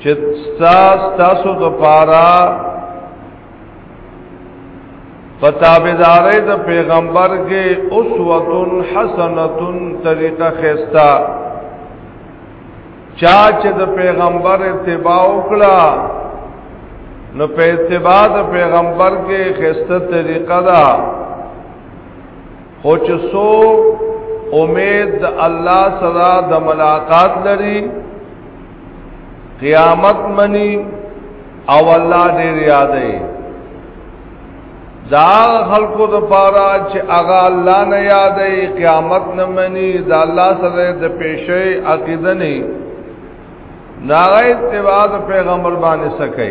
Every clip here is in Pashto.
چې تاسو د پارا پتابدارې د پیغمبر کې اسوه حسنه طریقه خستا چا چې د پیغمبر اتباع وکړه نو په اتباع د پیغمبر کې خسته طریقه ده خو چې سو امید د الله سره د ملاقات لري قیامت منی او الله دې یادې دا خلقو د پاره چې اغا الله نه یادې قیامت نه منی دا الله سره د پیشې عقیده نه ناغه اتباع پیغمبر باندې سکه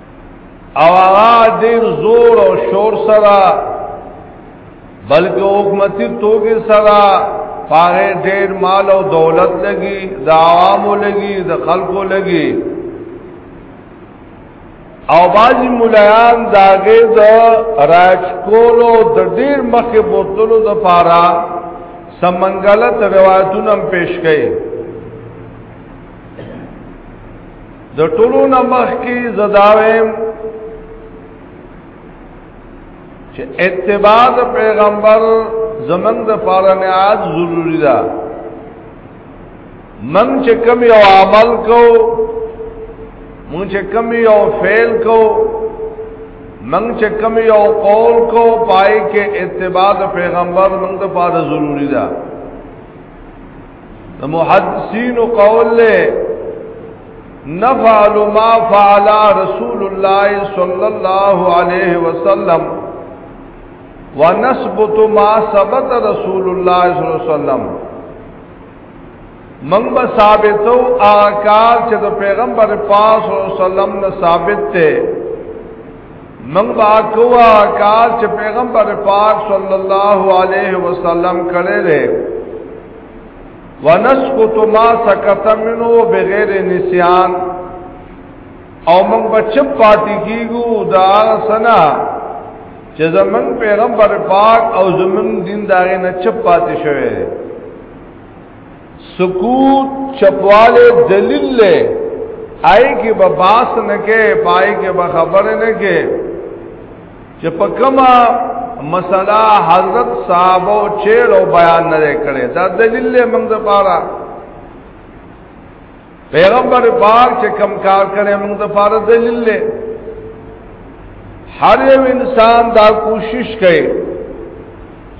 او هغه ډیر زور او شور سره بلکې حکومتي توګه سره پاره ډیر مال او دولت لګي د عوامو لګي د خلکو لګي او بازی ملایان داغه د راج کولو د ډیر مخه بوتلو د پاره سمنګلت روایتونه پیش کړي د ټولو نمخ کې زداویم چې اتباع د پیغمبر زمنګ د پاره نهاد ضروری ده من چې کوم یو عمل کو مون چې کوم یو فعل کو من چې کوم یو قول کو پای کې اتباع د پیغمبر موږ د پاره ضروری ده د محدثین قول له نفعل ما فعل رسول الله صلی الله علیه وسلم ونثبت ما ثبت رسول الله صلی الله علیه وسلم من به ثابتو آکار چې د پیغمبر پاس صلی الله علیه وسلم نه ثابت ته من با کوا کار چې پیغمبر پاک صلی الله علیه وسلم کړی دی ونسقط ما سقط منه بغیر نسیان او من بچ پاتې کیګو دا سنا چې زمون پیغمبر پاک او زمون دین داغه نه چپ پاتې شوی سکوت چپواله دلیل له آی کې به باس نه کې پای کې به خبر نه کې چې په کومه مسله حضرت صاحب او چیر او بیان نه کړي دا دلیل له موږ لپاره پیغمبر پاک چې کم کار کړي موږ د پاره دلیل له هر یو انسان دا کوشش کوي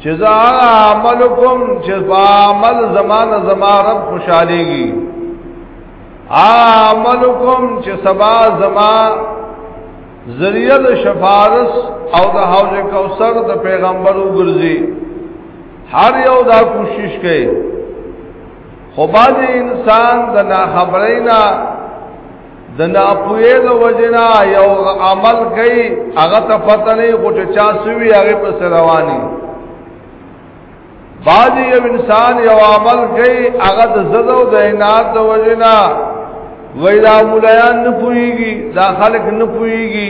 چې زه عمل کوم چې عمل زمانه زما رب خوشاليږي عمل کوم چې سبا زما ذریعہ د شفاعت او د حوض کوثر د پیغمبرو ګرځي هر یو دا کوشش کوي خو باز انسان د نا خبرینا د نا پوهې د وجنا یو عمل کوي هغه ته پته نه غوټه چا سوي هغه په رواني باز یو انسان یو عمل کوي هغه د زړه د عنایت د وجنا ویلا مولایان نه پويږي دا خلک نه پويږي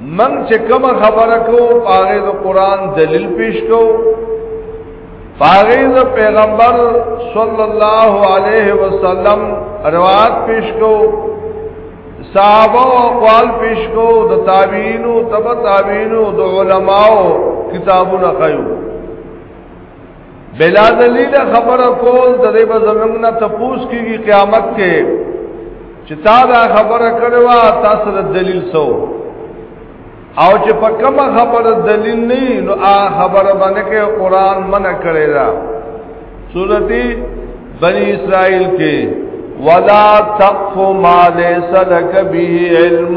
من چې کوم خبره کو پاره د قران دلیل پیش کو پاره د پیغمبر صلی الله علیه وسلم روایت پیش کو صحابه او اقوال پیش کو د تابعین او تبع تابعین او د علماو کتابونه خایو بلا دلیل خبره کول د دې په زمنګ نه تپوس کیږي قیامت کې چې تا دا خبره کړې وا تاسو د دلیل سو او چې په کومه خبره دلیل نه نو آ خبره باندې کې قران منع کړی دا سورتی بنی اسرائیل کې ولا تقف ما ليس لك به علم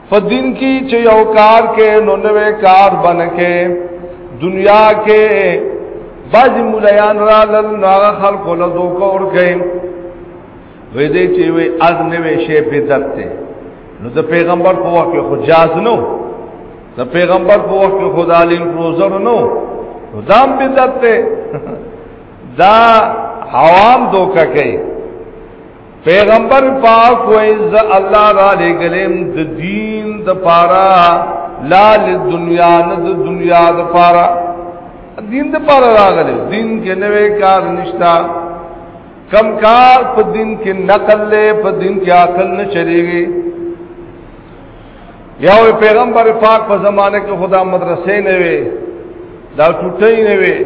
په دین کې چې یو کار کې نو نوې کار بنکې دنیا کې باج مولایان را لن ناغ خلق له دوک اور کئ وې دې چې وې از نوې شی په درته نو د پیغمبر په وخت کې خو جاز نو د پیغمبر په وخت کې خدا علم روزر نو دام په درته دا عوام دوکا کوي پیغمبر پاک وې ز الله را لګلم د دین د پارا لا ل دنیا نه د دنیا د پارا دین د پارا راغله دین کې نوې کار نشتا کم کار په دین کې نقل له په دین کې عقل نه چلےږي یو پیغمبر پاک په زمانه کې خدا مدرسې نه وي دا ټوټې نه وي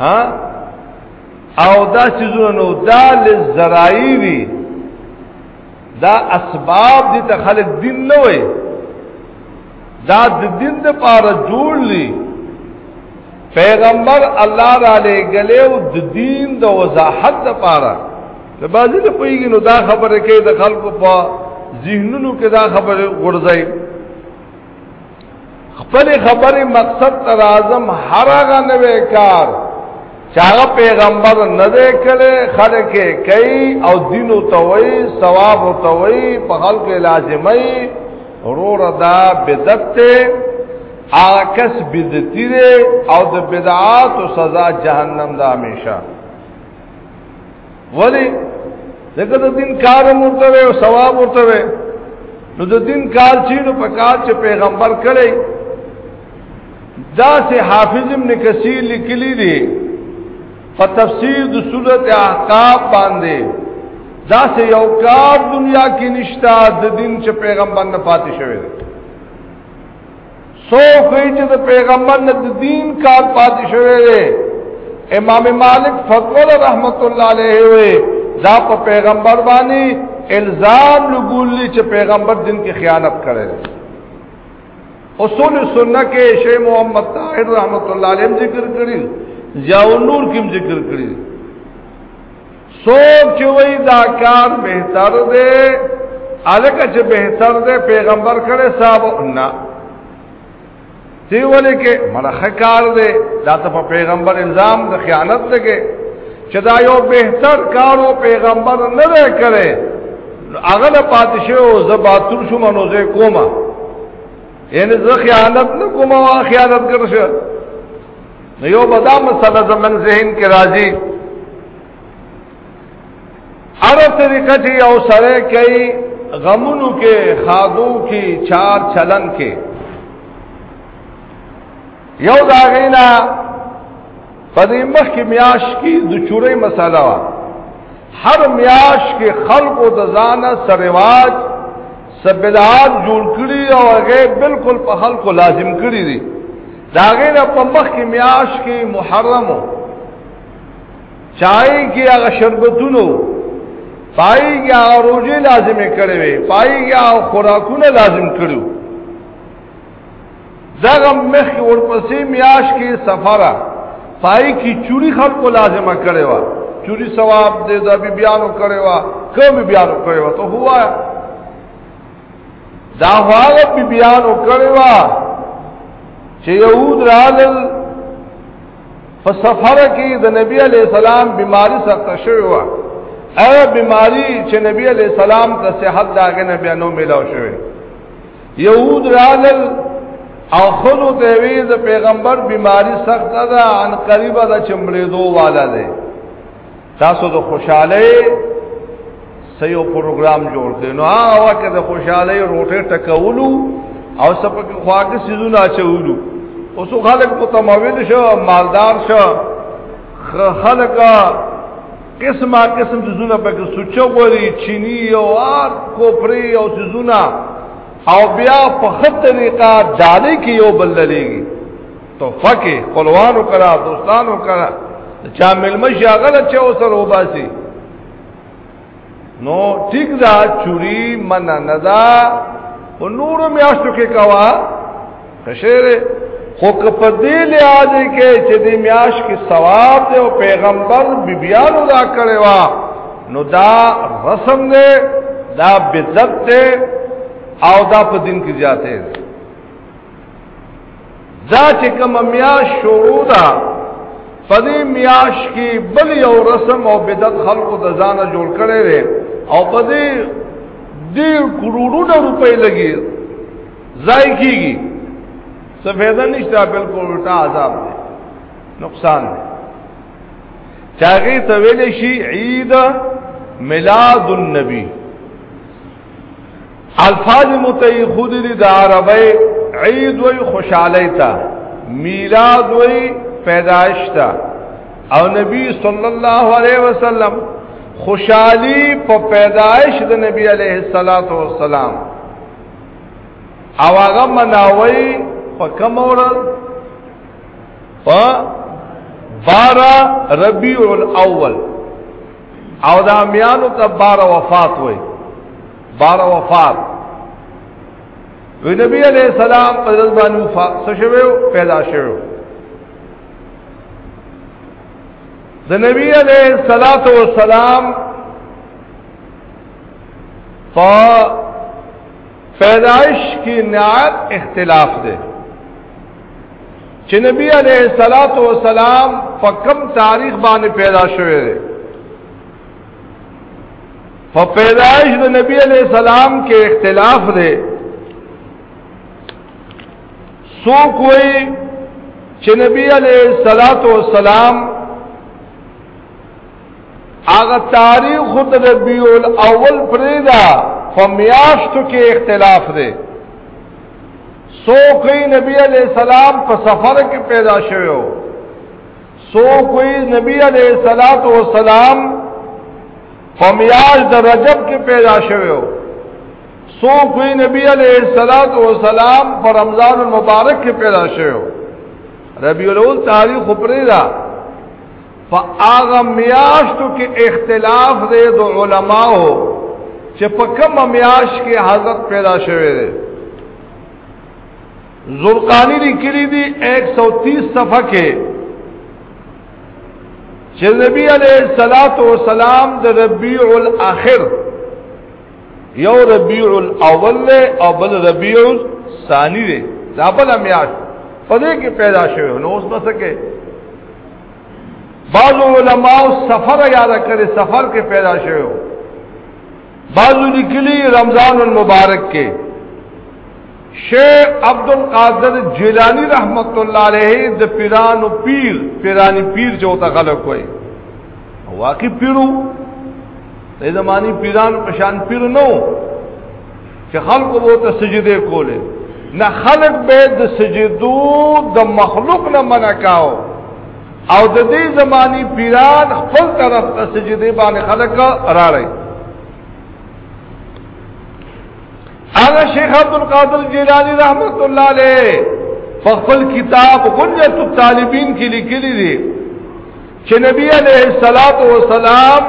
ها او دا سيزونه نو دا لزرائی وی دا اسباب دي ته خلق دین نه وي دا د دین د پاره جوړ لی پیغمبر الله را لګلې او د دین د وضاحت د پاره د بازی ته پویږي نو دا خبره کوي د خلکو په ذهنونو کې دا خبره غورځي خپل خبرې مقصد تر اعظم هر هغه نوې کار چاغه پیغمبر نه دی کړي خلک کوي او دین او توي ثواب او توي په خلک لازمي رور دا بدعت ته آکس بدعتی دی او د بدعات او سزا جهنم دا همیشه ولی دغه د دین کار مرته وي او ثواب مرته وي نو د دین کار چې نو په کار چې پیغمبر کړي دا سه حافظ ابن کثیر لیکلی دی په تفسیر د سورۃ احقاف باندې دا سه یو کار دنیا کې نشتا د دین چې پیغمبر نه پاتې شوی دی سوف وی چې د پیغمبر نه د دین کار پاتې شوی دی امام مالک فضل رحمت الله علیه وی دا په پیغمبر باندې الزام لګولې چې پیغمبر دین کې خیانت کړی اصول سنت کې شیخ محمد طاهر رحمت الله علیه ذکر کړی ضیاء النور کې ذکر کړی سوک چې وای دا کار بهتر دی الکه چې بهتر دی پیغمبر کړه صاحب نه دی ولې کې ملخه کار دی دا ته په پیغمبر الزام د خیانت لګي چې دا یو بهتر کار او پیغمبر نه دی کړی هغه د پاتشه او زباتور شو منوزه کومه یعنی زه خیانت نه کومه خیانت ګرځم نو یو بدا مسله زمنګ ذهن کې راځي اره طریقه چې یو سره کوي غمونو کې خادو کې چار چلن کې یو دا غینا په دې مخ کې میاش کې د چورې مسله وا هر میاش کې خلقو د ځانه سرواج سبدعات جوړ کړی او هغه بالکل په خلکو لازم کړی دي دا غیر په مخ کې میاش کې محرم چای کې هغه شربتونو پای کې هغه روزي لازم کړی وي پای کې هغه خوراکونه لازم کړو دغه مخ ورپسې میاش کې سفره پای کې چوری خلکو لازمه کړي وا چوری ثواب دې د بی بیانو کړي وا کوم بیانو کړي وا ته هوا دا هغه بی بیانو کړي وا چې يهود رالل په سفر کې د نبی علی السلام بیماری سخت شوی و هغه بیماری چې نبی علی السلام ته صحت داګه نه بیانو ملاو شوی يهود راغل او خلو ته وی د پیغمبر بیماری سخت ده ان قریب ده چمړې دو والا ده تاسو د خوشاله سيو پروګرام جوړ کړي نو هغه وخت د خوشاله روټه ټکولو او سپک خواږه سيزونه اچولو اوس خلک متمول شو مالدار شو خلک قسمه قسم جزونه پکې سوچو غوري چيني او آر کوپري او جزونه او بیا په خط طریقه جالي کې یو بل لريږي تو فکه خپلوانو کرا دوستانو کرا چا ملمشي هغه چې اوسر وباسي نو ټیک دا چوری من نه دا او نور میاشتو کې کوا کشره خو په دې لحاظ کې چې د میاش کې ثواب دی او پیغمبر بیبیانو دا کړی وا نو دا رسم دی دا بدعت دی او دا په دین کې زیاته دی دا چې کوم میاش شروع ده په دې میاش کې بل یو رسم او بدعت خلکو د ځانه جوړ کړي او په دې ډیر کروڑونه روپۍ لګي ځای کیږي سفیدا نشته بالکل الټا عذاب دی نقصان دی چاغي ته ویل شي عید میلاد النبی الفاظ متعی خود دی دا عربی عید وی خوشحالی تا میلاد وی پیدایش تا او نبی صلی الله علیه وسلم خوشحالی په پیدایش د نبی علیه الصلاۃ والسلام او هغه مناوي په کوم ورځ په 12 ربيع الاول او دا میانو ته 12 وفات وای 12 وفات وی نبی علیہ السلام په ورځ باندې وفات شوه پیدا شوه د نبی علیہ الصلوۃ والسلام په پیدائش کې نعت اختلاف دی چې نبی علیہ الصلات والسلام په کم تاریخ باندې پیدا شوی دی په پیدائش د نبی علیہ السلام کې اختلاف دی سو کوئی چې نبی علیہ الصلات والسلام هغه تاریخ د ربیع الاول پرېدا فمیاشتو کې اختلاف دی سو کوئی نبی علیہ السلام په سفر کې پیدا شوی وو سو کوئی نبی علیہ الصلات والسلام فمیاش د رجب کې پیدا شوی وو سو کوئی نبی علیہ الصلات والسلام په رمضان المبارک کې پیدا شوی وو ربیع الاول تاریخ پرېدا په هغه میاشتو کې اختلاف دی د علماو چې په کوم میاش کې حضرت پیدا شوه دی زرقانی لیکلی دی 130 صفحه کې چې نبی علیہ الصلات والسلام د ربیع الاخر یو ربیع الاول او بل ربیع الثانی دی دا بل میاش په دې کې پیدا شوه نو اوس بسکه بعض علماء سفر یاد کړي سفر کې پیدا شوی بعض لیکلي رمضان المبارک کې شیخ عبد القادر جیلانی رحمت الله علیه د پیرانو پیر پیرانی پیر جو ته غلق وای واقعي پیرو د زماني پیران پشان پیر نو چې خلق وو ته سجده کوله نه خلق به د سجدو د مخلوق نه منع کاو او د دې زماني پیران خپل طرف ته سجده باندې خلق راړي هغه شیخ عبد القادر جیلانی رحمت الله علیه په خپل کتاب غنیت الطالبین کې لیکلي دي چې نبی علیه الصلاۃ والسلام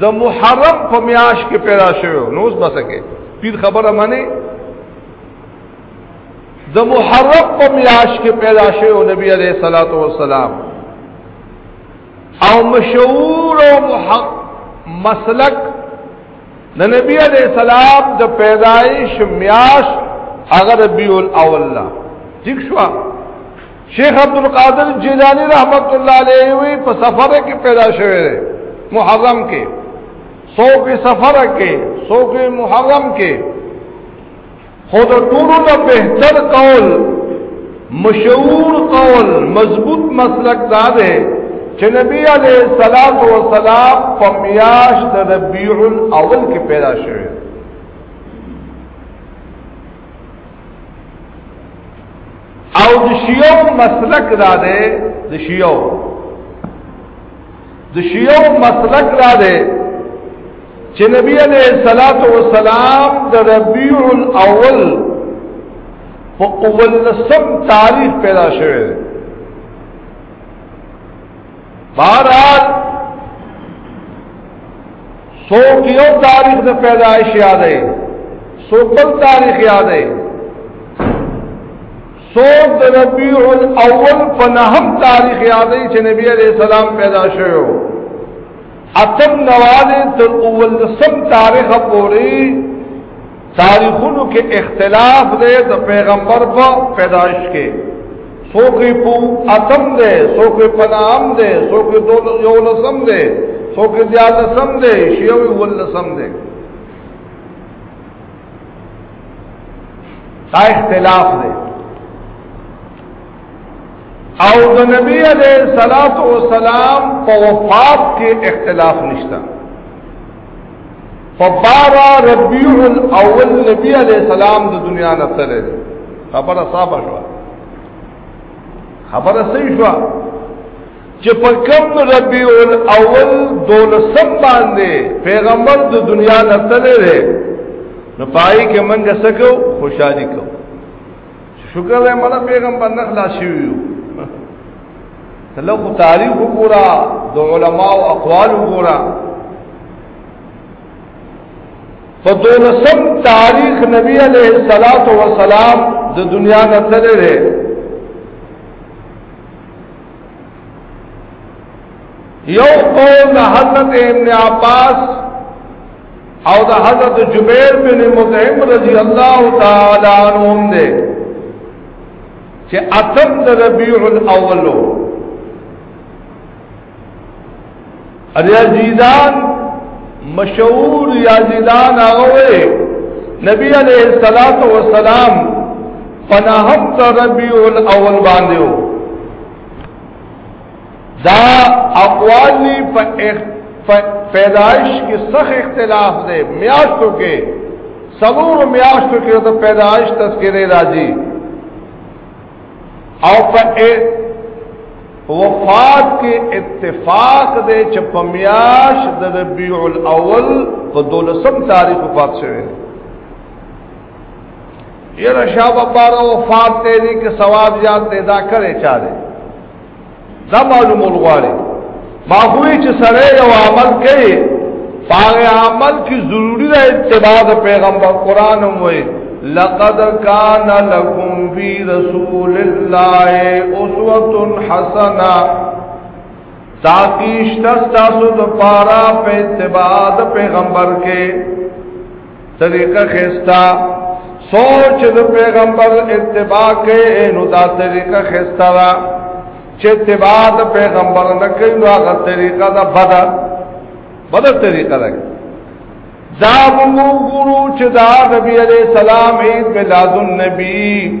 د محرم په میاش کې پیدا شوی نو اوس بسکه پیر خبره مانی د محرم په میاش کې پیدا شوی نبی علیه الصلاۃ والسلام او مشهور او محق مسلک د نبی علیہ السلام د پیدایش میاش هغه ربیع الاول لا ٹھیک شو شیخ عبد القادر جیلانی رحمت الله علیه وی په سفر کې پیدا شوی دی محرم کې سو کې سفر کې سو کې محرم کې خود ټولو نه بهتر قول مشهور قول مضبوط مسلک دا دی چې نبی علیہ الصلات والسلام په میاش د ربیع الاول کې پیدا شوی او د شیو مسلک دا ده د شیو د شیو مسلک دا ده چې نبی علیہ الصلات والسلام د ربیع الاول په اول سم تاریخ پیدا شوه بارات سو کیو تاریخ د پیدایش یاد ہے سو بل تاریخ یاد ہے سو د ربیع الاول فنهم تاریخ یاد ہے چې نبی علیہ السلام پیدا شوو اتم نواله تر اول سم تاریخ پوری تاریخونو کې اختلاف دی د پیغمبر په پیدائش کې څوک په اتم دی څوک په نام دی څوک دول یو لسم دی څوک زیاد لسم دی شیو ول لسم دی دا اختلاف دی او د نبی علیہ الصلوۃ والسلام په وفات کې اختلاف نشته په بارا ربيع الاول نبی عليه السلام د دنیا نه تللی خبره صاحب شو خبره صحیح شو چې په کوم ربيع الاول دولسم باندې پیغمبر د دنیا نه تللی نو پای کې منګه سکو خوشحالي کو شکر دې مله پیغمبر نه خلاص شویو تلغه تاریخ وګورا د علما او اقوال وګورا فدولسم تاریخ نبی علیہ الصلات والسلام د دنیا نه تللی دی یو قول حضرت ابن عباس او دا حضرت جبیر بن مطعم رضی اللہ تعالی عنہم دے چه اتم دا ربیع الاولو ریاضیدان مشهور ریاضیدان آغوے نبی علیہ السلام و سلام پناہم تا ربیع الاول باندیو دا اقوال نی په پیدائش کې سخ اختلاف دی میاشتو کې سلور میاشتو کې د پیدائش تذکرې راځي او په وفات کې اتفاق دی چې په میاش د ربیع الاول په دولسم تاریخ وفات شوی دی یره شاب بار وفات ته دي کې ثواب زیات دی دا کړي چا دی دا معلوم الغواړي ما خوې چې سره یو عمل کوي پاغه عمل کی ضروری ده اتباع د پیغمبر قران وې لقد کان لکم فی رسول الله اسوه حسنه تاکیش تاسو د پارا په اتباع د پیغمبر کې طریقه خستا سوچ د پیغمبر اتباع کې نو دا طریقه خستا را چې اتباع د پیغمبر نه کوي نو هغه طریقه دا بده بده طریقه ده دا موږ ګورو چې دا نبی عليه السلام عيد ميلاد النبي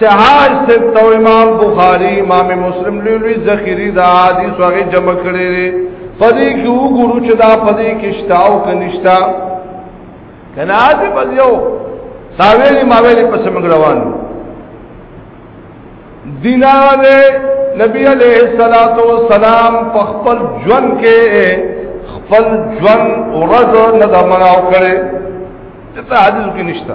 سحاج سبت و امام بخاری امام مسلم لوی لوی ذخیری دا حدیث وغی جمع کړی دی پدې کې وګورو چې دا پدې کې شتا او کنيشتا کنا دې بلیو ساویلی ماویلی پس مګروان دینار نبی علیہ الصلات والسلام په خپل ژوند کې خپل ژوند ورځ نه دا مناو کړي ته حدیث کې نشته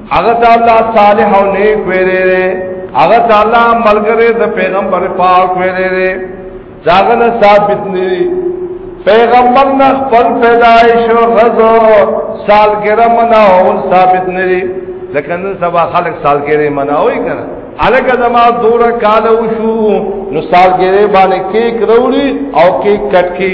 هغه د الله صالح او نیک ویری هغه د الله ملګری د پیغمبر پاک ویری داغه نه ثابت نه پیغمبر نه خپل پیدایش او غزو سالګره منا او ثابت نه دي لکه نن سبا خلک سالګره منا وای کنه الګ زما دور کال وشو نو سالګره باندې کیک وروړي او کیک کټ کی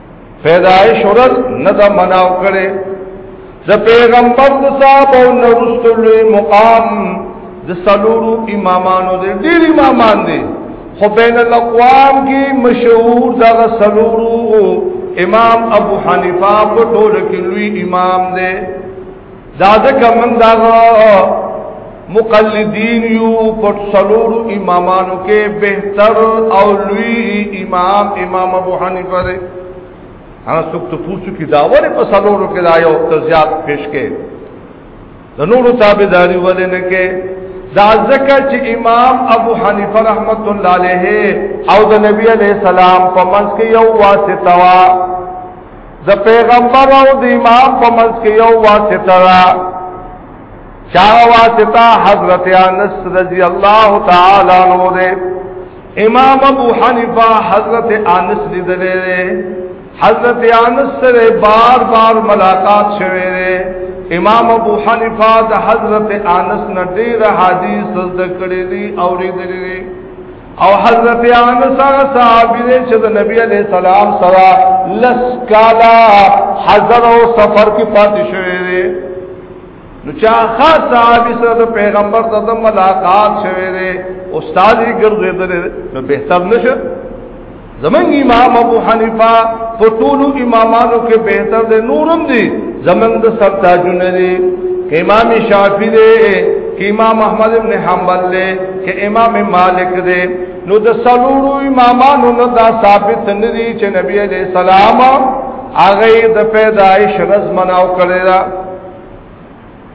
پیدائش ورځ نه دا مناو کړي د پیغمبر د صاحب او نرستل مقام د سلورو امامانو دې ډېر امامان دي خو بین الاقوام کې مشهور دا سلورو امام ابو حنیفه په ټول کې لوی امام دی دا ځکه موږ دا مقلدین یو پر څلور امامانو کې بهتر او لوی امام امام ابو حنیفه دی هغه څوک ته پوښتنه کی داور په څلورو کې دا یو تزیات پیش کې د نورو تابعداري ولې نه کې دا ځکه چې امام ابو حنیفه رحمت الله علیه او د نبی علیہ السلام په منځ کې یو واسطه وا د پیغمبر او د امام په منځ کې یو واسطه را چا واسطه حضرت انس رضی الله تعالی عنہ دې امام ابو حنیفه حضرت انس لیدلې حضرت انس سره بار بار ملاقات شوه دې امام ابو حنیفه د حضرت انس نه ډېر حدیث زده کړې دي او لري او حضرت انس هغه صحابي دی چې د نبی علی سلام سره لس کالا حضر او سفر کې پاتې شوی دی نو چا خاص صحابي سره د پیغمبر سره د ملاقات شوی دی استاد یې ګرځیدل نو به تب نشه زمون امام ابو حنیفه په ټول امامانو کې بهتر دی نورم دی زمون د سب تاجونه دی امام شافعی دی کې امام احمد ابن حنبل دی کې امام مالک دی نو د سلوړو امامانو نه دا ثابت نه دی چې نبی علیہ السلام هغه د پیدایش رز مناو کړی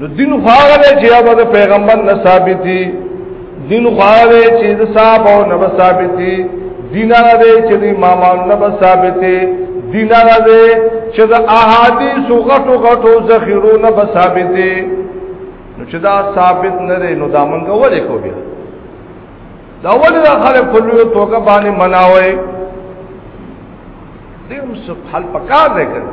نو دین خو هغه دی چې هغه د پیغمبر نه ثابت دی دین خو هغه دی چې د صحابه نه ثابت دی دین هغه دی چې د امامانو نه ثابت دی دین هغه دی چې د احادیث غټو غټو ذخیرو نه ثابت دی نو چې دا ثابت نه دی نو دا مونږ ولې کو بیا دا ولې دا خلک په لوی توګه باندې مناوي دیم سب حل پکار دی کنه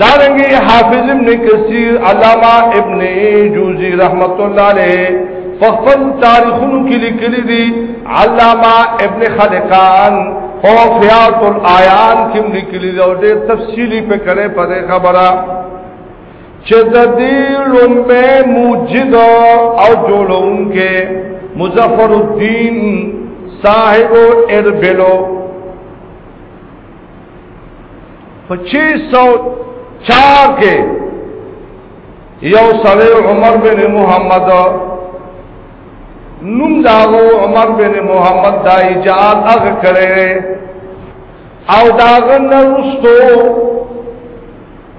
دارنګي حافظ ابن کثیر علامہ ابن جوزی رحمت الله علیه فخفل تاریخونو کې لیکلي دي علامہ ابن خلقان او فیات الایان کې لیکلي دي او ډېر تفصیلی په کړه په خبره چې د دې لومبه موجد او جوړونکې مظفر الدین صاحب اربلو په 604 کې یو سره عمر بن محمد نوم داغو عمر بن محمد دا ایجاد اغ کړي او داغه نرستو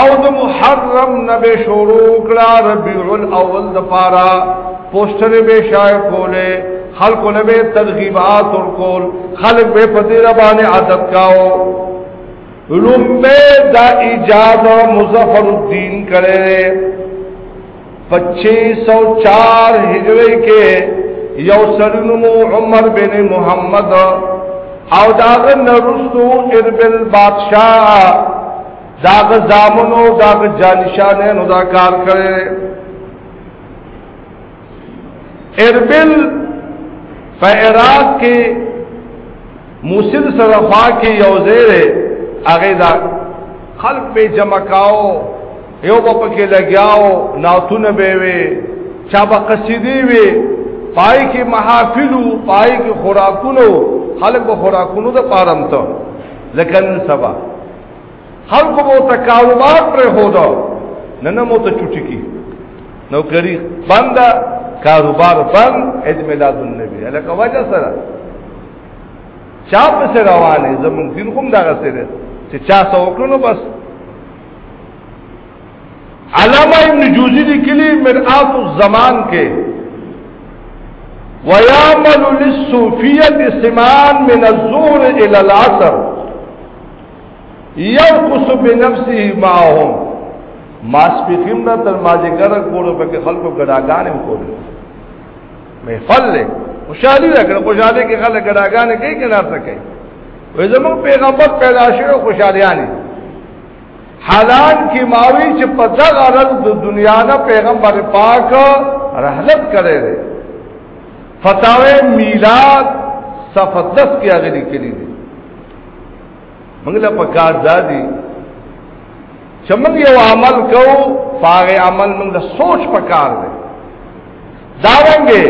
او د محرم نه به شروع کړه ربيع الاول د پارا پوسټر به شای کوله خلق له به ترغیبات ور کول خلق به په دې باندې عادت کاو لومبه دا اجازه مظفر الدین کړي 2504 هجری کې یو سرنمو عمر بن محمد او داغه نرستو اربل بادشاہ دا غ زامنو دا غ جانشانه نو دا کار کړي اربل په عراق کې موصل سره خوا کې یو زیره هغه دا خلق به جمع کاو یو په کې لګیاو ناتونه به وي چا به قصیدی وي پای کې محافلو پای کې خوراکونو خلق به خوراکونو د پارم ته لکن سبا خلکو مو ته کاروبار پر هودا نه نه مو ته چټی کی نو کری بند کاروبار بند اذ میلاد النبی الکه وجه سره چا په سره روانه زمون دین کوم دغه سره چې چا سو وکړو بس علامہ ابن جوزی دی کلی مرآت الزمان کے وَيَعْمَلُ لِلصُّوفِيَّةِ سِمَانْ مِنَ الظُّهْرِ إِلَى الْعَصْرِ یو قصو به نفسه ماهم ماسپیخیم نه تر ماجګر کولو په کې خلکو ګډاګانې وکړي مې فل خوشالي راکړه خوشالي کې خلک ګډاګانې کوي کې نه څه کوي وې زموږ پیغمبر پیدا شوی خوشالیانه حالان کی ماوی چې په دغه ورځ د دنیا نه پیغمبر پاک رحلت کړي دي فتاوی میلاد صفحه 10 کې هغه لیکلي دي موږ له پکار دادي چې موږ یو عمل کوو فارغ عمل موږ له سوچ پکار دی دا ونګه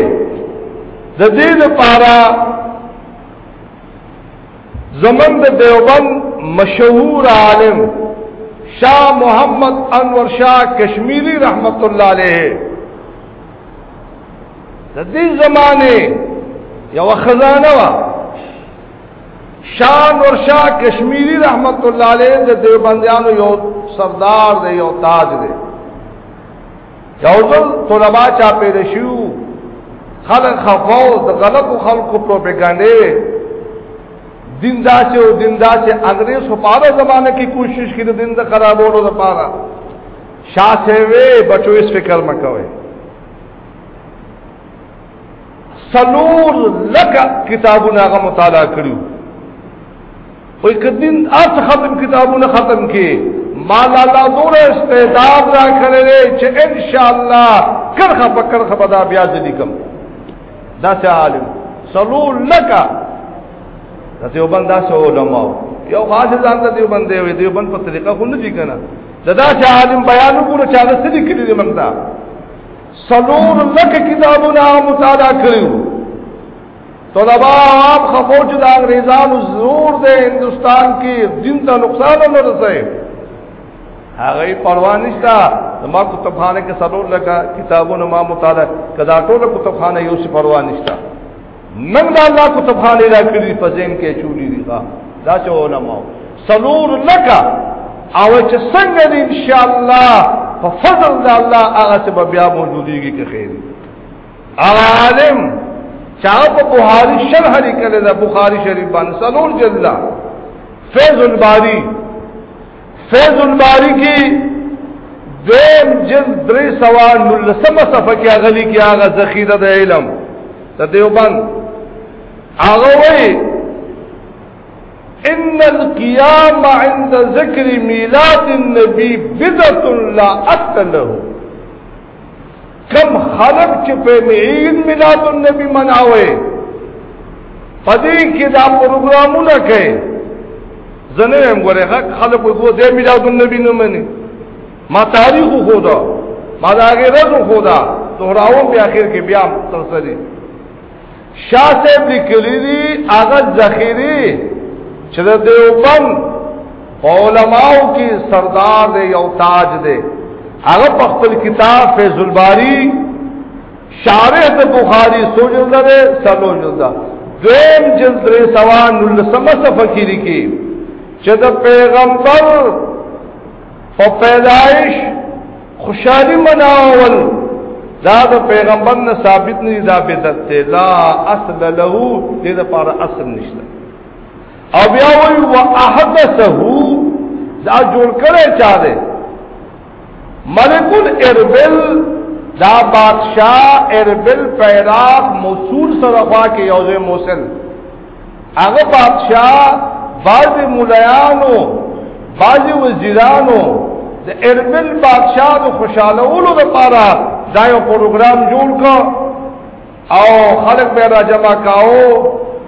د دې لپاره زمن د دیوبند مشهور عالم شاہ محمد انور شاہ کشمیری رحمت الله علیه د دې زمانه یو خزانه وا شاه نور شاه کشمیری رحمت الله علیه د دیوبندیانو یو سردار دی یو تاج دی یو ځل طلبا چا پیدا شو خلک خفاو د غلطو خلکو پروپاګاندا دین داسې او دین داسې انګريز په پاره زمانه کې کوشش کړي دین د خرابولو لپاره شاه سیوی بچو اس فکر مکوي سلور لکه کتابونه هغه مطالعه کړیو وای کدین اص ختم کتابونه ختم کې مال الله دور استعداد را کړل چې ان شاء الله کرخه په کرخه بدا بیا ځدی کوم دا څه عالم سلور لکه دا یو بند دا سو علماء یو خاص ځان ته یو بند دی یو بند په طریقه خو نه ځی کنه دا دا چې عالم بیان وکړو چې هغه څه دي کړی دی موږ سلور لک کتابونه مطالعه کړو طلبا عام خفوج د انګريزانو زور د هندستان کې دین ته نقصان نه رسي هغه پروا نشتا ما کتابخانه کې سلور لک کتابونه ما مطالعه کدا ټول کتابخانه یو څه پروا نشتا من دا الله کتب خانه را کړی په زین کې چولی دی دا دا چې علماء سلور لکا او چې څنګه دی ان شاء الله په فضل د الله هغه څه بیا موجودیږي کې خیر عالم چا په بخاری شرح لیکل دا بخاری شریف باندې سلور جلد فیض الباری فیض الباری کی دویم جز دری سوال نلسم صفحه کی اغلی کی آغا زخیده دا علم دا دیوبند آغا وی ان القیام عند ذکر میلاد النبی بدت لا اقتله کم خلق چې په عید میلاد النبی مناوي پدې کې دا پروګرامونه کوي زنه هم ګوره خلک وو دې میلاد النبی نه مني ما تاریخ خو دا ما دا غیرت خو دا دوراو په اخر کې بیا ترسره شاه صاحب لیکلی دی هغه ذخیری چې د دیوبند علماو کې سردار دی یو تاج دی هغه په خپل کتاب فیض الباری شارح د بخاری سو جلد ده سلو جلد دویم جلد ری سوا نلسمه صفحه کې لیکي چې د پیغمبر په پیدایش خوشحالی مناول دا د پیغمبر نه ثابت نه دا بدعت ته لا اصل له دې لپاره اصل نشته او بیا وی واحدثه دا جوړ کړی چا دی ملک الاربل دا بادشاہ اربل پیراق موصول سره خوا کې یوځه موصل هغه بادشاہ بعض مولایانو بعض وزیرانو د اربل بادشاہ د خوشالولو لپاره دا یو پروګرام جوړ کړ او خلک به را جمع کاو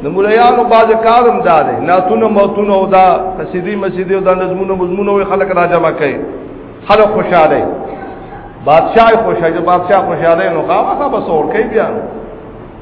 د مولایانو باز کارم دار ناتونه موتونه او دا قصیدی مسیدی او دا نظمونه مضمونه وی خلک را جمع کړي خلک خوشاله بادشاہ خوشاله بادشاہ خوشاله نو خامخا بسور کوي بیا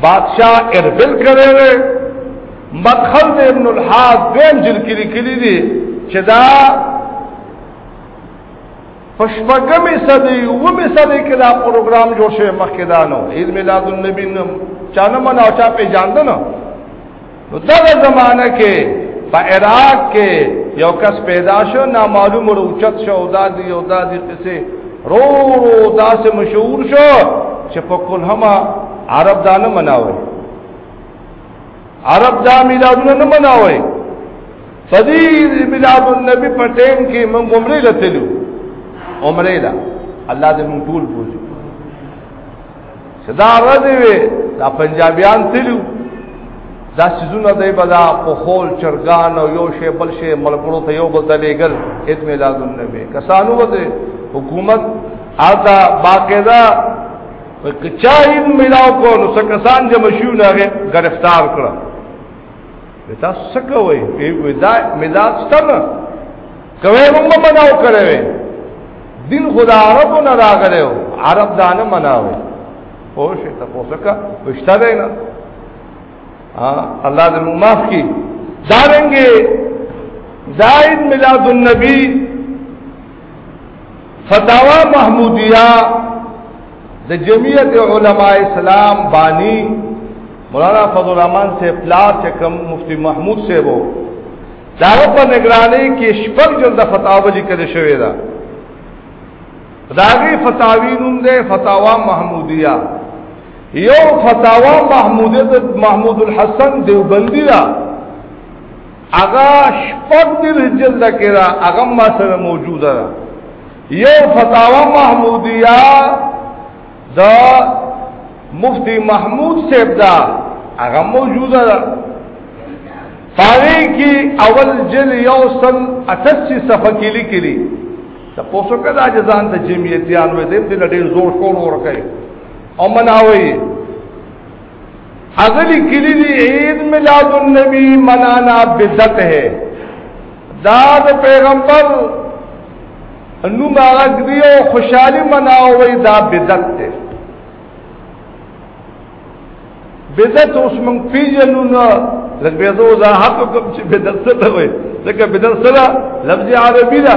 بادشاہ اربل کرے رے مدخل دے ابن الحاد دویم جل کلی کلی دی چه دا پشپگمی صدی اومی صدی که دا پروگرام جوڑ شوی مخی دانو عید میلاد النبی نم چانو مناو چا پی جاندنو نو دغه زمانہ کې په عراق کې یو کس پیدا شو نامعلوم ور اوچت شو او دادی او دادی قصه رو رو داسې مشهور شو چې په کل هما عرب دا نه مناوي عرب دا میلادونه نه مناوي صدیق میلاد النبی په ټیم کې موږ عمره لته عمره لا الله دې موږ ټول بوزي صدا رضی وی دا پنجابیان تلو دا سيزونه دی بدا په خول چرګان او یو شی بل شی ملګرو ته یو بل ته لېګل هیڅ میلاد النبی کسانو وته حکومت آتا باقاعده کچا یې ملاو کو نو څه کسان جمع شو نه گرفتار کړه وتا سکه وای ودا مداد ستنه کوي موږ مناو کړو دین خدا عرب نه راغله عرب دا نه مناو او شه ته پوسکا وشته دی نه الله دې معاف کی دارنګي زائد میلاد النبی فتاوا محمودیہ د جمعیت علماء اسلام بانی مولانا فضل الرحمن سے پلار چې کوم مفتی محمود سے وو دا په نگرانی کې شپږ جلد فتاوا لیکل شوې ده داغي فتاوی نوم ده فتاوا محمودیه یو فتاوا محمودیه محمود الحسن دیوبندی ده هغه شپږ دل جلد کې را هغه ما سره موجوده ده یو فتاوا محمودیه دا مفتی محمود صاحب دا هغه موجوده ده پاره کې اول جل یو سل 88 صفحه کې لیکلي ته پوسو کدا جزان ته جمعیتیان وې دې دې ډېر زور کول ورکه او مناوي اغلی کلی دی عید ملاد النبی منانا بدت ہے دا د پیغمبر نو مارګ دی او خوشحالي مناوي دا بدعت ده بدعت اوس مونږ پیژنو نه لږ به زه وضاحت کوم چې بدعت څه ته وایي ځکه بدعت سره لفظ عربي ده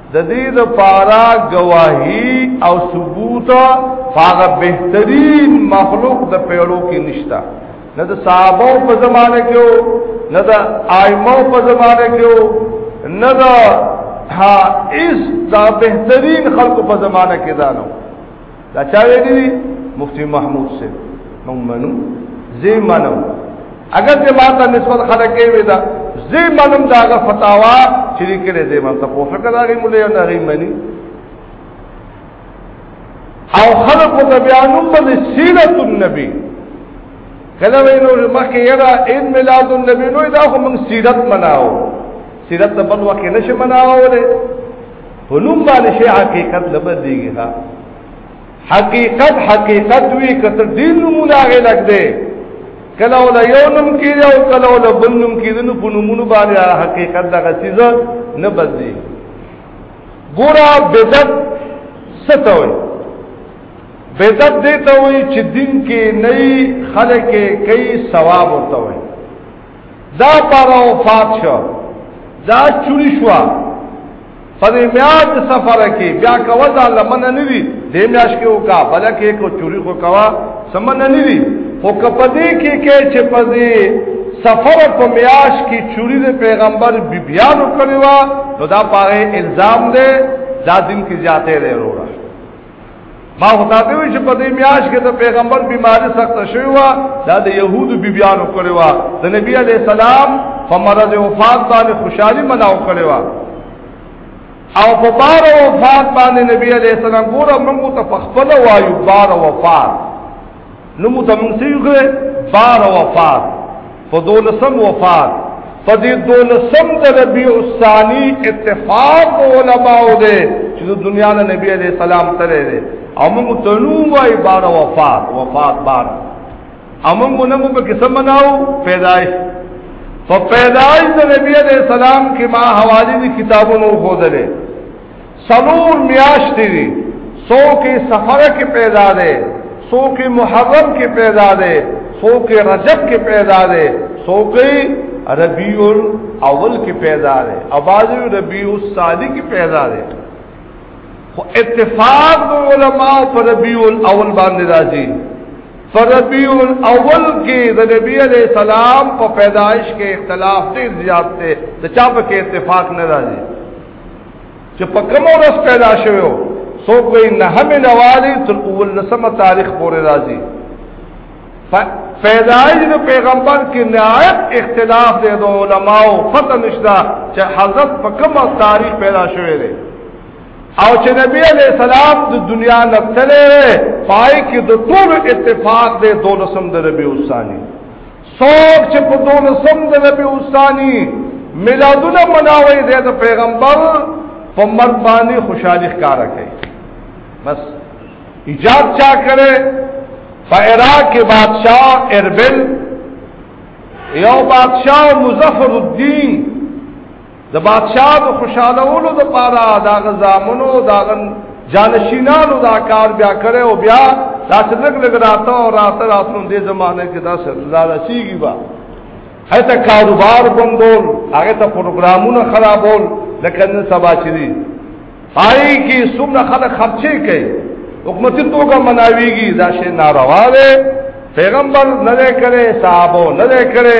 د دې د پارا گواهی او ثبوت هغه بهترین مخلوق د پیړو کې نشتا نه د صحابه په زمانه کې او نه د ائمه په زمانه کې او نه د ها اس دا بهترین خلق په زمانه کې دانو دا چا ویلی مفتی محمود سے من منو زی منو اگر چې ما ته نسبت خلک یې ودا زی منم دا غ فتاوا چې لیکلې دې ما ته په فکر راغی مولې نه غي منی او خلق ته بیانوم بل سیرت النبی کله وینو مخکې یرا عید میلاد النبی نو دا خو موږ سیرت مناو سیرت په بل وخت نشه مناو له په نوم باندې شي حقیقت لبد دیږي ها حقیقت حقیقت وی کته دین نمونه غي لګ دی کله ولا یو نوم کیږي او کله ولا بل نوم کیږي نو په نومونو باندې حقیقت دغه چیز نه بدلی ګورا بدعت ستوي بدعت دې ته وي چې دین کې نه خلک کې کوي ثواب ورته وي دا پر وفات شو دا چوری شو پر میاد سفر کې بیا کوا دا لمن نه وی د میاش کې وکا بلکې کو چوری خو کوا سمن نه وی خو کپدې کې کې چې پدې سفر په میاش کې چوری د پیغمبر بی بیانو کړی و نو دا پاره الزام دی دا دین کې زیاته دی وروړه ما خدا ته وی چې په دې میاش کې د پیغمبر بیماری سخت شوی و دا د يهودو بیبيانو کړی و د نبی علی السلام په مرض وفات باندې خوشحالي مناو کړی و او په بار وفات باندې نبی علی السلام ګوره موږ ته فخفل وایو بار وفات نو مو تمون سی وکړه بار وفات په دولسم وفات په دې دولسم د ربيع الثاني اتفاق علماء دې چې د دنیا نه نبی عليه السلام تللی دی او موږ تنو وای بار وفات وفات بار امون موږ نه موږ کې سمناو پیدائش په پیدائش د نبی عليه السلام کې ما حوالی کتابونو خو درې سلور میاشتې دي سو کې سفر کې پیدا ده سو کې محرم کې پیدا ده سو کې رجب کې پیدا ده سو کې ربیع الاول کې پیدا ده او بعضی ربیع الثانی کې پیدا ده خو اتفاق علماء پر ربیع الاول باندې راځي فربیع الاول کې د نبی علیہ السلام په پیدایش کې اختلاف ډیر زیات دی ته چا په کې اتفاق نه راځي چې په کوم ورځ پیدا شوی وو څوک وی نه هم نوالی تر اول لسمه تاریخ پورې راځي پیدایش د پیغمبر کې نهایت اختلاف دی د علماو پته نشته چې حضرت په کومه تاریخ پیدا شوی دی او چې نبی علیہ السلام د دنیا نه تللی پای کې د ټول اتفاق دی دولسم د ربیع الثانی څوک چې په دولسم د ربیع الثانی میلادونه مناوي دی د پیغمبر په مرګ باندې خوشحالي ښکارا کوي بس ایجاد چا کړي په عراق کې بادشاہ اربل یو بادشاہ مظفر الدین د بادشاہ د خوشالولو د پاره دا غزامنو دا غن جانشینانو دا کار بیا کړي او بیا دا څلګ لګ راته او راته راتلو دې زمانه کې دا سر لا رسیږي با هته کاروبار بندول هغه ته پروګرامونه خرابول لکه نن سبا چې دي پای کې څومره خلک خرچه کوي حکومتي توګه مناويږي دا شی ناروا دی پیغمبر نه کړي صحابه نه کړي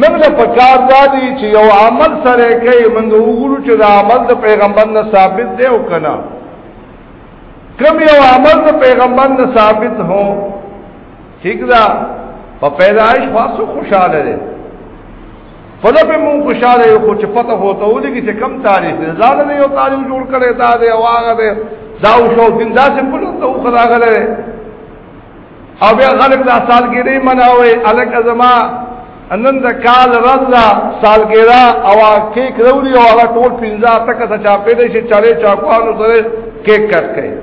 موږ له پکار دادی چې یو عمل سره کوي موږ وګورو چې دا عمل د پیغمبر نه ثابت دی او کنه کوم یو عمل د پیغمبر نه ثابت هو ٹھیک ده په پیدایش خاصو خوشاله دي فله په مون خوشاله یو خو چې پته هوته ودی چې کم تاریخ دی ځان نه یو تاریخ جوړ کړي دا دی او هغه دی دا او شو دین دا څه په لور ته خدای غلره او بیا خلک دا سالګری مناوي الک ازما انن د کال رضا سالګرا او کیک وروړي او هغه ټول پنځه تک ته چا پیدا شي چاله چاکوانو سره کیک کټ کوي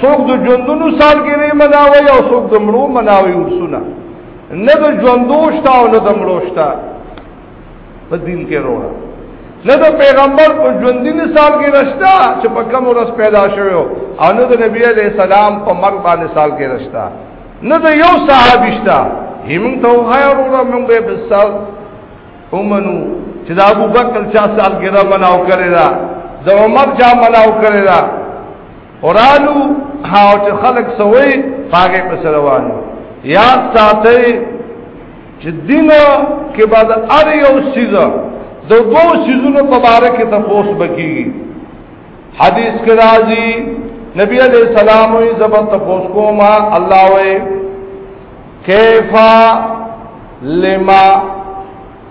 څوک د ژوندونو سالګری مناوي او څوک د مړو مناوي ورسونه نه د ژوندو شته او نه د مړو شته په دین کې وروړه نه د پیغمبر په ژوندۍ سال کې رښتا چې په کوم ورځ پیدا شوی او نه د نبی عليه السلام په مرګ باندې سال کې رښتا نه د یو صحابي شتا همون ته وایو وروړه موږ به بسال اومنو چې د ابو بکر چا سال کې را مناو کړی دا د عمر چا مناو کړی دا اورالو هاو چې خلق سوي پاګه پسروانو یاد ساتي چې دینه کې بعد ار یو سیزه د دوو سیزونو په باره کې تفوس بکیږي حدیث کې راځي نبی علیہ السلام وی زبر تفوس کوما الله وی کیفا لما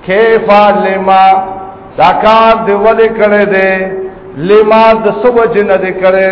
کیفا لما دا کار دی ولې کړی دی لما د سوجنه دی کړی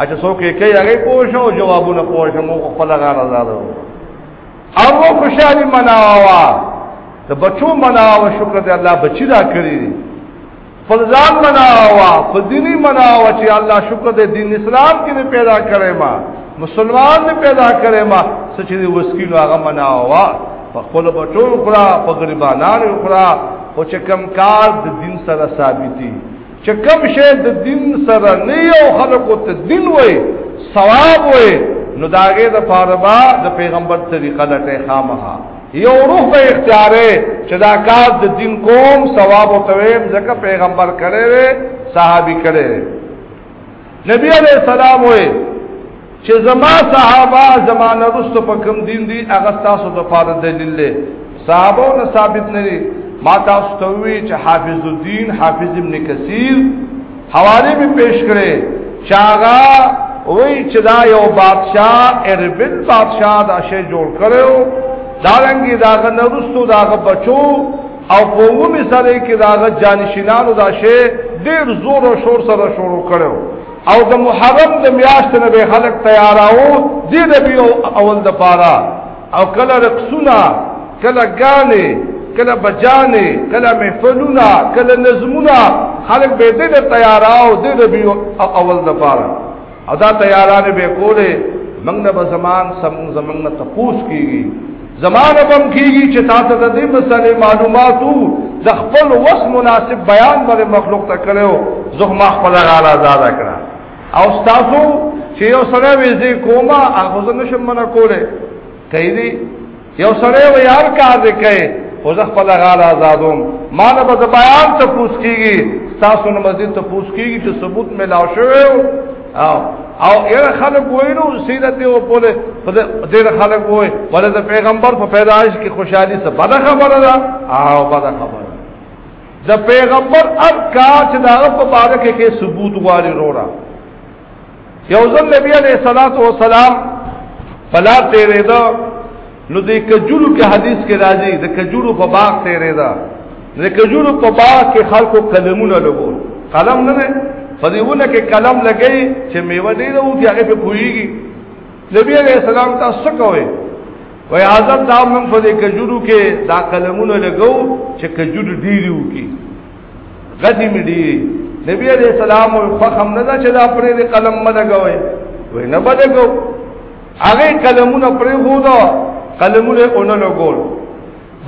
اچھا سو کې کې هغه پوښ او جوابونه پوښ مو خپل غار آزاد او او خوشالي مناوا ته بچو مناوا شکر دې الله بچی دا کړی فلزان مناوا فدینی مناوا چې الله شکر دې دین اسلام کې پیدا کړې ما مسلمان دې پیدا کړې ما سچ دې وسکیلو هغه مناوا په خپل بچو خورا په غریبانو خورا خو چې کم کار د دین سره ثابتي چې کوم شی د دین سره نه یو خلکو ته دین وای ثواب وای نو داګه د فاربا د پیغمبر طریقه لټه خامها یو روح به اختیارې چې دا کار د دین کوم ثواب او تویم ځکه پیغمبر کړي صحابي کړي نبی علیہ السلام وې چې زما صحابه زمانه رستو په کوم دین دي هغه تاسو د پاره دلیل دی صحابه نه ثابت نه دي ما تاسو ته وی چې حافظ الدین حافظ ابن کثیر حواله به پیش کړي چاغا وی چې دا یو بادشاہ اربن بادشاہ دا شی جوړ کړو دارنګي داغه نرستو داغه بچو او په ومه سره کې داغه جانشینانو دا شی ډیر زور او شور سره شروع کړو او د محرم د میاشت نه به خلک تیاراو دې د بیا اول د پاره او کله رقصونه کله غانې کله بجانې کله محفلونه کله نظمونه خلک به دې تیاراو دې د بیا اول د پاره او دا تیارانه به کوله موږ نه به زمان سم زمنګ نه تپوس کیږي زمانه بم کیږي چې تاسو د دې مسلې معلوماتو د خپل وس مناسب بیان باندې مخلوق ته کړو زه ما خپل غاله آزاد کړه او تاسو چې یو سره ویزه کومه هغه زه نشم منه کوله کایدي یو سره وی هر کار دې کوي خو زه خپل غال آزادوم ما نه به بیان ته پوس کیږي تاسو نه مزید ته پوس کیږي چې ثبوت ملاو شوی او او ایر خلق وینو سیدت دی او بوله دیر خلق وای ولې د پیغمبر په پیدایش کې خوشحالي څه بده خبره ده او بده خبره د پیغمبر اب کا چې دا په باره کې ثبوت غواړي وروړه یو ځل نبی علیہ الصلوۃ والسلام فلا تیرې دا نو د کجورو کې حدیث کې راځي د کجورو په باغ تیرې دا د کجورو په باغ کې خلکو قلمونه لګول قلم نه نه فدیونه کې قلم لګي چې میوه دی نو کې هغه په پويږي نبی علیہ السلام تاسو کوی وای اعظم دا موږ په دې کجورو کې دا قلمونه لګو چې کجورو ډیرو کې غدی می دی نبی علیہ السلام خو خم نه چې دا پرې د قلم مدګوي وې نه بدګو هغه قلمونه پرې هودو قلمونه اونې لګول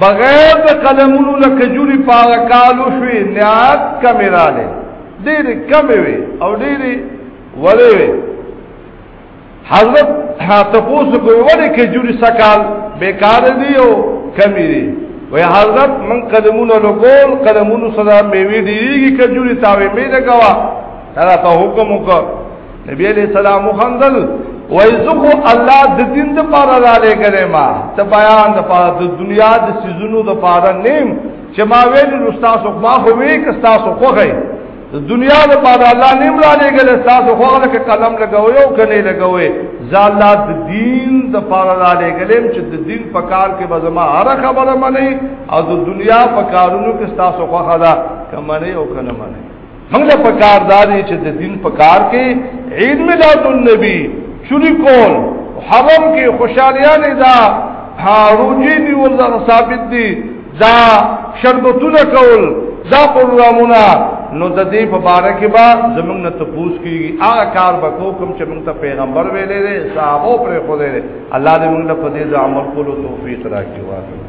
بغیر د قلمونو نه کجوري پاغه کالو شوې نیات کمیراله ډېر کم وي او ډېر ولې وي حضرت تپوس کوي ولې کجوري سکال بیکار دی او کمی دی وی حضرت من قدمونو لګول قدمونو صدا میوي دیږي کجوري تاوي می لګوا دا ته حکم وکړ نبی علیہ السلام خندل وای زخو الله د دین د پاره را لګره ما ته بیان د پاره د دنیا د سيزونو د پاره نیم چې ما ویل رستا سو ما خو وی کستا سو خوغی د دنیا د پاره الله نیم را لګل تاسو خو هغه کې قلم لګوي او کني لګوي زالا د دین د پاره را لګلم چې د دین په کار کې به زما هر خبره مني او د دنیا په کارونو کې تاسو خو خدا کمنه او کنه منه موږ په کار داري چې د دین په کار کې عید میلاد النبی چوری کول حرم کې خوشالیاں دا ها روجی دی ورزه ثابت دی دا شربتونه کول دا پروګرامونه نو د دې په باره کې با زمونږ نه تپوس کیږي هغه کار به کو کوم چې موږ ته پیغمبر ویلې دي صحابه پر خو دې الله دې موږ له په دې عمل کولو توفیق راکړي واسه